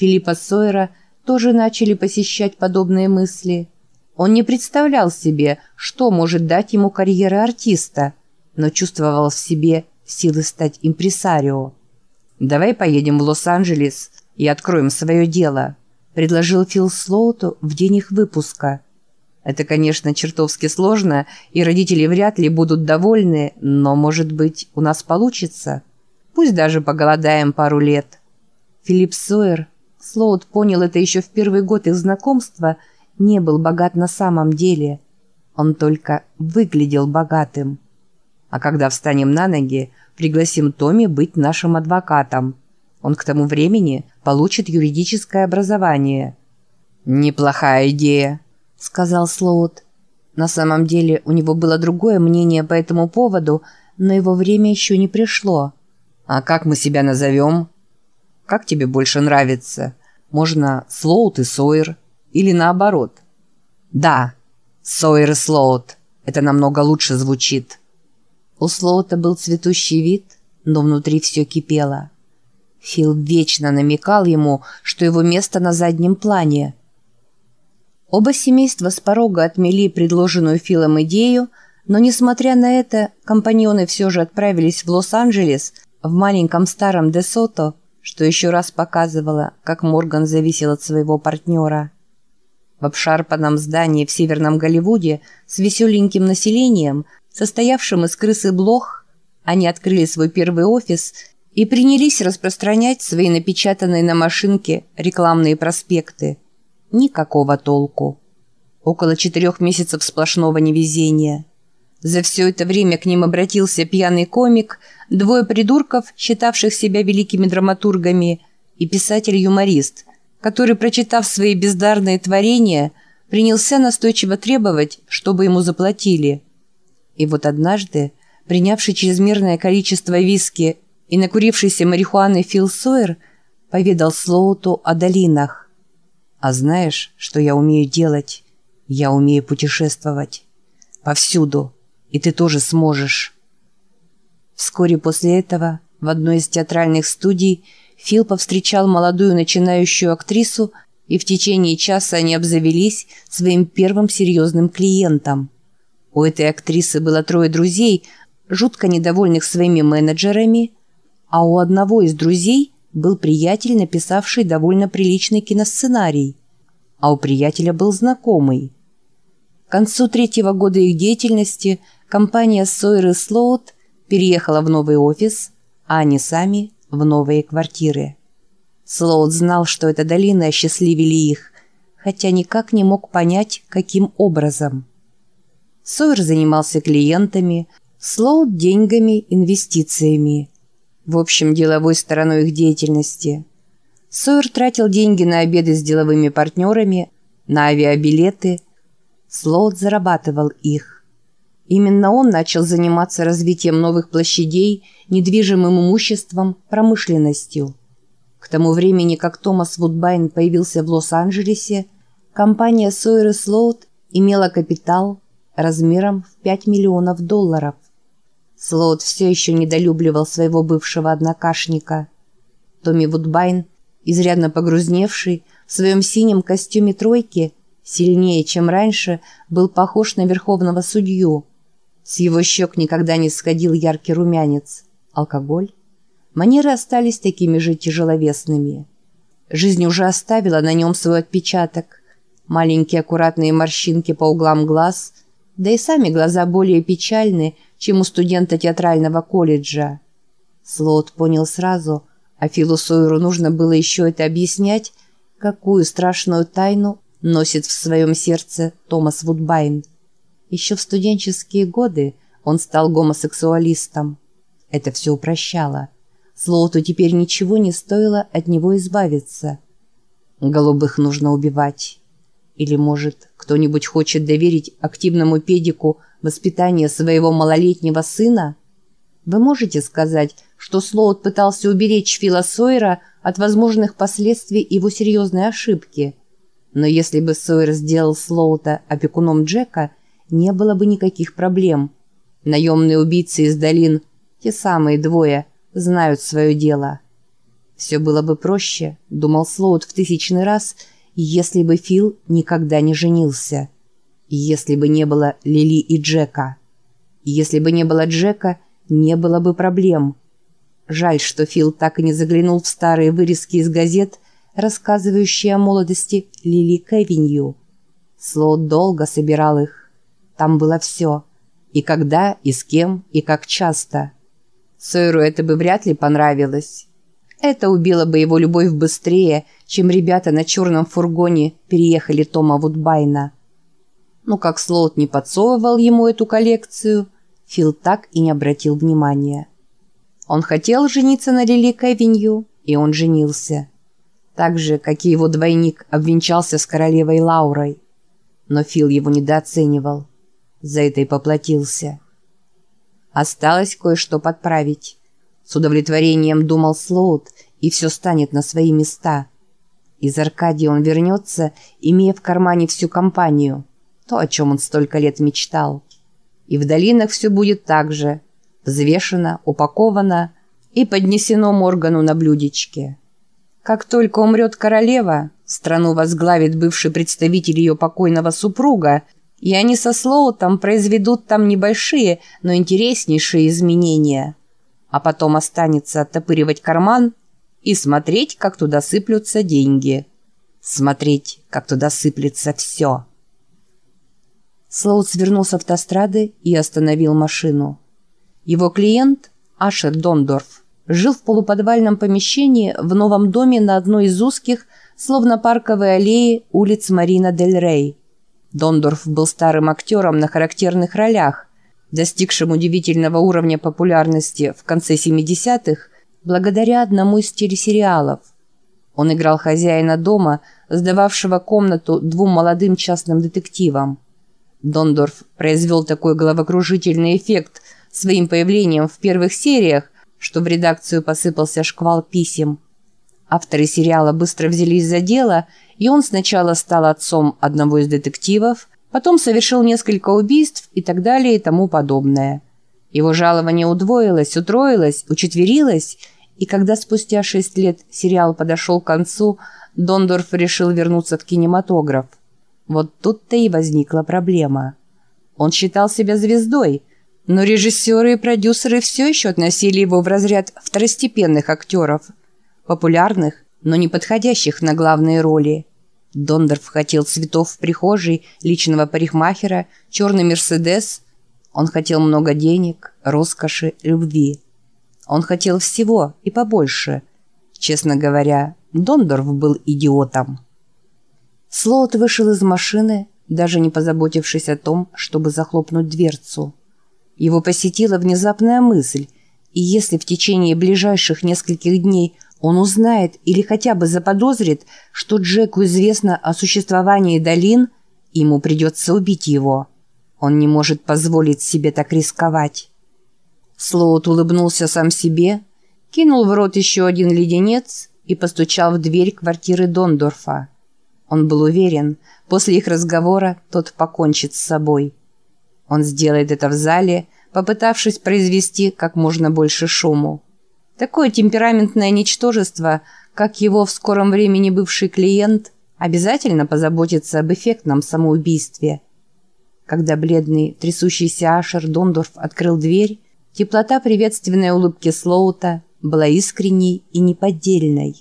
Филиппа Сойера тоже начали посещать подобные мысли. Он не представлял себе, что может дать ему карьера артиста, но чувствовал в себе силы стать импресарио. «Давай поедем в Лос-Анджелес и откроем свое дело», – предложил Фил Слоуту в день их выпуска. «Это, конечно, чертовски сложно, и родители вряд ли будут довольны, но, может быть, у нас получится. Пусть даже поголодаем пару лет». Филипп Сойер, Слоут понял это еще в первый год их знакомства, не был богат на самом деле. Он только выглядел богатым. А когда встанем на ноги, пригласим Томми быть нашим адвокатом. Он к тому времени получит юридическое образование». «Неплохая идея», — сказал Слоут. На самом деле у него было другое мнение по этому поводу, но его время еще не пришло. «А как мы себя назовем?» «Как тебе больше нравится? Можно Слоут и Сойер? Или наоборот?» «Да, Сойер и Слоут. Это намного лучше звучит». У Слоута был цветущий вид, но внутри все кипело. Фил вечно намекал ему, что его место на заднем плане. Оба семейства с порога отмели предложенную Филом идею, но, несмотря на это, компаньоны все же отправились в Лос-Анджелес в маленьком старом Десото, что еще раз показывало, как Морган зависел от своего партнера. В обшарпанном здании в Северном Голливуде с веселеньким населением – состоявшим из крысы блох, они открыли свой первый офис и принялись распространять свои напечатанные на машинке рекламные проспекты. Никакого толку. Около четырех месяцев сплошного невезения. За все это время к ним обратился пьяный комик, двое придурков, считавших себя великими драматургами, и писатель-юморист, который, прочитав свои бездарные творения, принялся настойчиво требовать, чтобы ему заплатили – и вот однажды, принявший чрезмерное количество виски и накурившийся марихуаны Фил Сойер, поведал Слоуту о долинах. «А знаешь, что я умею делать? Я умею путешествовать. Повсюду. И ты тоже сможешь». Вскоре после этого в одной из театральных студий Фил повстречал молодую начинающую актрису, и в течение часа они обзавелись своим первым серьезным клиентом – у этой актрисы было трое друзей, жутко недовольных своими менеджерами, а у одного из друзей был приятель, написавший довольно приличный киносценарий, а у приятеля был знакомый. К концу третьего года их деятельности компания Сойер и Слоут переехала в новый офис, а они сами в новые квартиры. Слоут знал, что эта долина осчастливили их, хотя никак не мог понять, каким образом – Сойер занимался клиентами, Слоуд – деньгами, инвестициями. В общем, деловой стороной их деятельности. Сойер тратил деньги на обеды с деловыми партнерами, на авиабилеты. Слоуд зарабатывал их. Именно он начал заниматься развитием новых площадей, недвижимым имуществом, промышленностью. К тому времени, как Томас Вудбайн появился в Лос-Анджелесе, компания Сойер и Слоуд имела капитал – размером в 5 миллионов долларов. Слоут все еще недолюбливал своего бывшего однокашника. Томми Вудбайн, изрядно погрузневший, в своем синем костюме тройки, сильнее, чем раньше, был похож на верховного судью. С его щек никогда не сходил яркий румянец. Алкоголь? Манеры остались такими же тяжеловесными. Жизнь уже оставила на нем свой отпечаток. Маленькие аккуратные морщинки по углам глаз – да и сами глаза более печальны, чем у студента театрального колледжа. Слот понял сразу, а Филу Сойеру нужно было еще это объяснять, какую страшную тайну носит в своем сердце Томас Вудбайн. Еще в студенческие годы он стал гомосексуалистом. Это все упрощало. Слоуту теперь ничего не стоило от него избавиться. Голубых нужно убивать. Или, может, кто-нибудь хочет доверить активному педику воспитание своего малолетнего сына? Вы можете сказать, что Слоут пытался уберечь Фила Сойера от возможных последствий его серьезной ошибки. Но если бы Сойер сделал Слоута опекуном Джека, не было бы никаких проблем. Наемные убийцы из долин, те самые двое, знают свое дело. Все было бы проще, думал Слоут в тысячный раз, если бы Фил никогда не женился. Если бы не было Лили и Джека. Если бы не было Джека, не было бы проблем. Жаль, что Фил так и не заглянул в старые вырезки из газет, рассказывающие о молодости Лили Кевинью. Слоут долго собирал их. Там было все. И когда, и с кем, и как часто. Сойеру это бы вряд ли понравилось. Это убило бы его любовь быстрее, чем ребята на черном фургоне переехали Тома Вудбайна. Но как Слоут не подсовывал ему эту коллекцию, Фил так и не обратил внимания. Он хотел жениться на Лили Кевинью, и он женился. Так же, как и его двойник обвенчался с королевой Лаурой. Но Фил его недооценивал. За это поплатился. Осталось кое-что подправить. С удовлетворением думал Слоут, и все станет на свои места. Из Аркадии он вернется, имея в кармане всю компанию. То, о чем он столько лет мечтал. И в долинах все будет так же. Взвешено, упаковано и поднесено Моргану на блюдечке. Как только умрет королева, страну возглавит бывший представитель ее покойного супруга, и они со Слоутом произведут там небольшие, но интереснейшие изменения. А потом останется оттопыривать карман и смотреть, как туда сыплются деньги. Смотреть, как туда сыплется все. Слоут свернул с автострады и остановил машину. Его клиент, Ашер Дондорф, жил в полуподвальном помещении в новом доме на одной из узких, словно парковой аллеи улиц Марина Дель Рей – Дондорф был старым актером на характерных ролях, достигшим удивительного уровня популярности в конце 70-х благодаря одному из телесериалов. Он играл хозяина дома, сдававшего комнату двум молодым частным детективам. Дондорф произвел такой головокружительный эффект своим появлением в первых сериях, что в редакцию посыпался шквал писем. Авторы сериала быстро взялись за дело и он сначала стал отцом одного из детективов, потом совершил несколько убийств и так далее и тому подобное. Его жалование удвоилось, утроилось, учетверилось, и когда спустя шесть лет сериал подошел к концу, Дондорф решил вернуться в кинематограф. Вот тут-то и возникла проблема. Он считал себя звездой, но режиссеры и продюсеры все еще относили его в разряд второстепенных актеров, популярных, но не подходящих на главные роли. Дондорф хотел цветов в прихожей, личного парикмахера, черный «Мерседес». Он хотел много денег, роскоши, любви. Он хотел всего и побольше. Честно говоря, Дондорф был идиотом. Слоут вышел из машины, даже не позаботившись о том, чтобы захлопнуть дверцу. Его посетила внезапная мысль, и если в течение ближайших нескольких дней – он узнает или хотя бы заподозрит, что Джеку известно о существовании долин, ему придется убить его. Он не может позволить себе так рисковать. Слоут улыбнулся сам себе, кинул в рот еще один леденец и постучал в дверь квартиры Дондорфа. Он был уверен, после их разговора тот покончит с собой. Он сделает это в зале, попытавшись произвести как можно больше шуму. Такое темпераментное ничтожество, как его в скором времени бывший клиент, обязательно позаботится об эффектном самоубийстве. Когда бледный, трясущийся Ашер Дондорф открыл дверь, теплота приветственной улыбки Слоута была искренней и неподдельной.